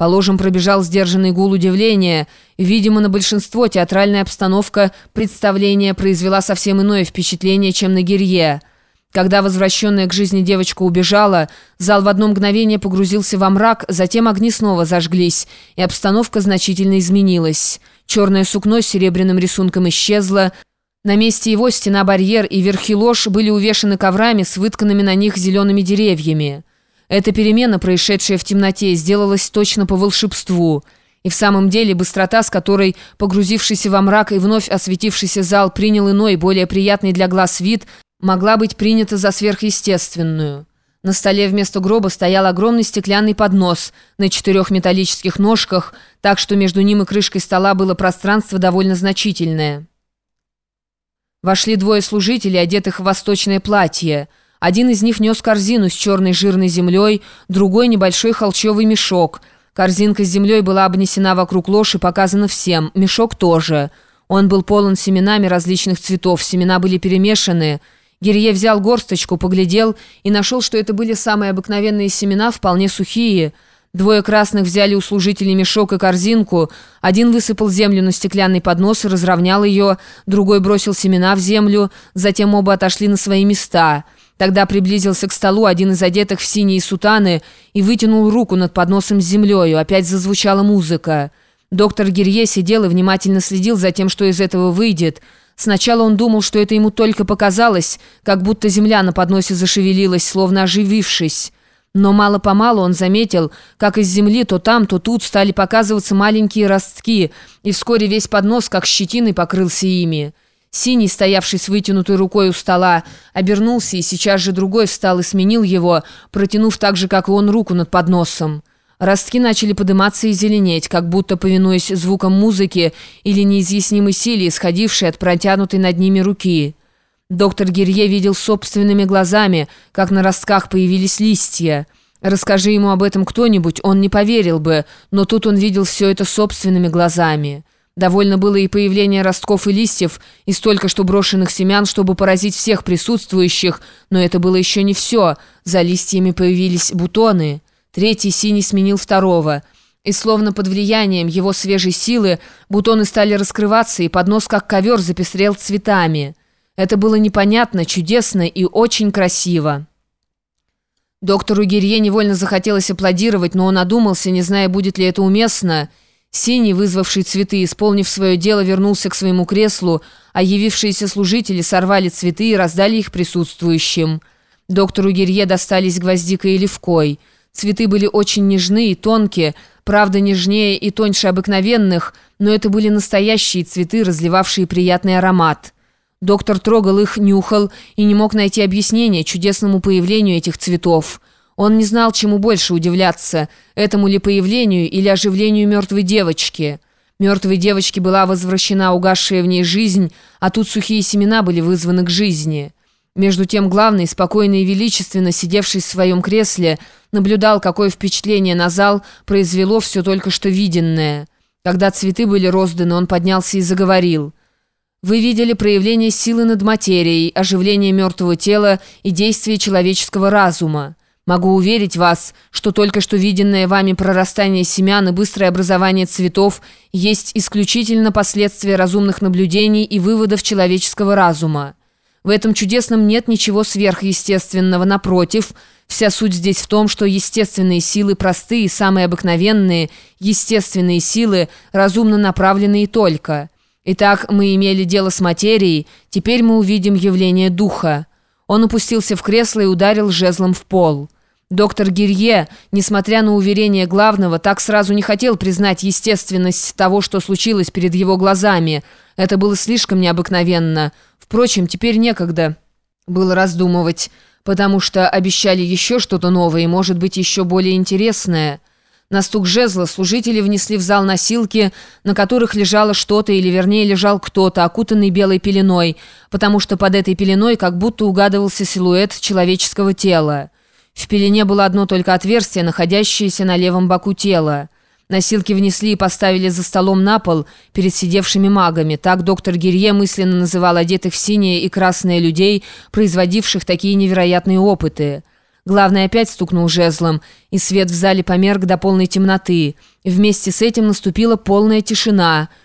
По ложам пробежал сдержанный гул удивления. Видимо, на большинство театральная обстановка представления произвела совсем иное впечатление, чем на Гирье. Когда возвращенная к жизни девочка убежала, зал в одно мгновение погрузился во мрак, затем огни снова зажглись, и обстановка значительно изменилась. Черное сукно с серебряным рисунком исчезло, на месте его стена-барьер и верхи ложь были увешаны коврами с вытканными на них зелеными деревьями. Эта перемена, происшедшая в темноте, сделалась точно по волшебству. И в самом деле быстрота, с которой погрузившийся во мрак и вновь осветившийся зал принял иной, более приятный для глаз вид, могла быть принята за сверхъестественную. На столе вместо гроба стоял огромный стеклянный поднос на четырех металлических ножках, так что между ним и крышкой стола было пространство довольно значительное. Вошли двое служителей, одетых в восточное платье – один из них нес корзину с черной жирной землей, другой – небольшой холчевый мешок. Корзинка с землей была обнесена вокруг ложь и показана всем, мешок тоже. Он был полон семенами различных цветов, семена были перемешаны. Гирье взял горсточку, поглядел и нашел, что это были самые обыкновенные семена, вполне сухие. Двое красных взяли у служителей мешок и корзинку. Один высыпал землю на стеклянный поднос и разровнял ее, другой бросил семена в землю, затем оба отошли на свои места – Тогда приблизился к столу один из одетых в синие сутаны и вытянул руку над подносом с землею. Опять зазвучала музыка. Доктор Гирье сидел и внимательно следил за тем, что из этого выйдет. Сначала он думал, что это ему только показалось, как будто земля на подносе зашевелилась, словно оживившись. Но мало-помалу он заметил, как из земли то там, то тут стали показываться маленькие ростки, и вскоре весь поднос, как щетиной, покрылся ими. Синий, стоявший с вытянутой рукой у стола, обернулся, и сейчас же другой встал и сменил его, протянув так же, как и он, руку над подносом. Ростки начали подниматься и зеленеть, как будто повинуясь звукам музыки или неизъяснимой силе, исходившей от протянутой над ними руки. Доктор Гирье видел собственными глазами, как на ростках появились листья. Расскажи ему об этом кто-нибудь, он не поверил бы, но тут он видел все это собственными глазами. Довольно было и появление ростков и листьев, и столько что брошенных семян, чтобы поразить всех присутствующих, но это было еще не все. За листьями появились бутоны. Третий синий сменил второго. И словно под влиянием его свежей силы бутоны стали раскрываться, и поднос как ковер запестрел цветами. Это было непонятно, чудесно и очень красиво. Доктору Гирье невольно захотелось аплодировать, но он одумался, не зная, будет ли это уместно, Синий, вызвавший цветы, исполнив свое дело, вернулся к своему креслу, а явившиеся служители сорвали цветы и раздали их присутствующим. Доктору Гирье достались гвоздика и левкой. Цветы были очень нежные и тонкие, правда, нежнее и тоньше обыкновенных, но это были настоящие цветы, разливавшие приятный аромат. Доктор трогал их, нюхал и не мог найти объяснения чудесному появлению этих цветов. Он не знал, чему больше удивляться, этому ли появлению или оживлению мертвой девочки. Мертвой девочке была возвращена угасшая в ней жизнь, а тут сухие семена были вызваны к жизни. Между тем главный, спокойно и величественно сидевший в своем кресле, наблюдал, какое впечатление на зал произвело все только что виденное. Когда цветы были розданы, он поднялся и заговорил. «Вы видели проявление силы над материей, оживление мертвого тела и действие человеческого разума. Могу уверить вас, что только что виденное вами прорастание семян и быстрое образование цветов есть исключительно последствия разумных наблюдений и выводов человеческого разума. В этом чудесном нет ничего сверхъестественного, напротив, вся суть здесь в том, что естественные силы простые, самые обыкновенные, естественные силы разумно направленные только. Итак, мы имели дело с материей, теперь мы увидим явление духа. Он опустился в кресло и ударил жезлом в пол. Доктор Гирье, несмотря на уверение главного, так сразу не хотел признать естественность того, что случилось перед его глазами. Это было слишком необыкновенно. Впрочем, теперь некогда было раздумывать, потому что обещали еще что-то новое и, может быть, еще более интересное. На стук жезла служители внесли в зал носилки, на которых лежало что-то, или вернее лежал кто-то, окутанный белой пеленой, потому что под этой пеленой как будто угадывался силуэт человеческого тела. В пелене было одно только отверстие, находящееся на левом боку тела. Носилки внесли и поставили за столом на пол перед сидевшими магами. Так доктор Гирье мысленно называл одетых в синее и красное людей, производивших такие невероятные опыты. Главный опять стукнул жезлом, и свет в зале померк до полной темноты. Вместе с этим наступила полная тишина —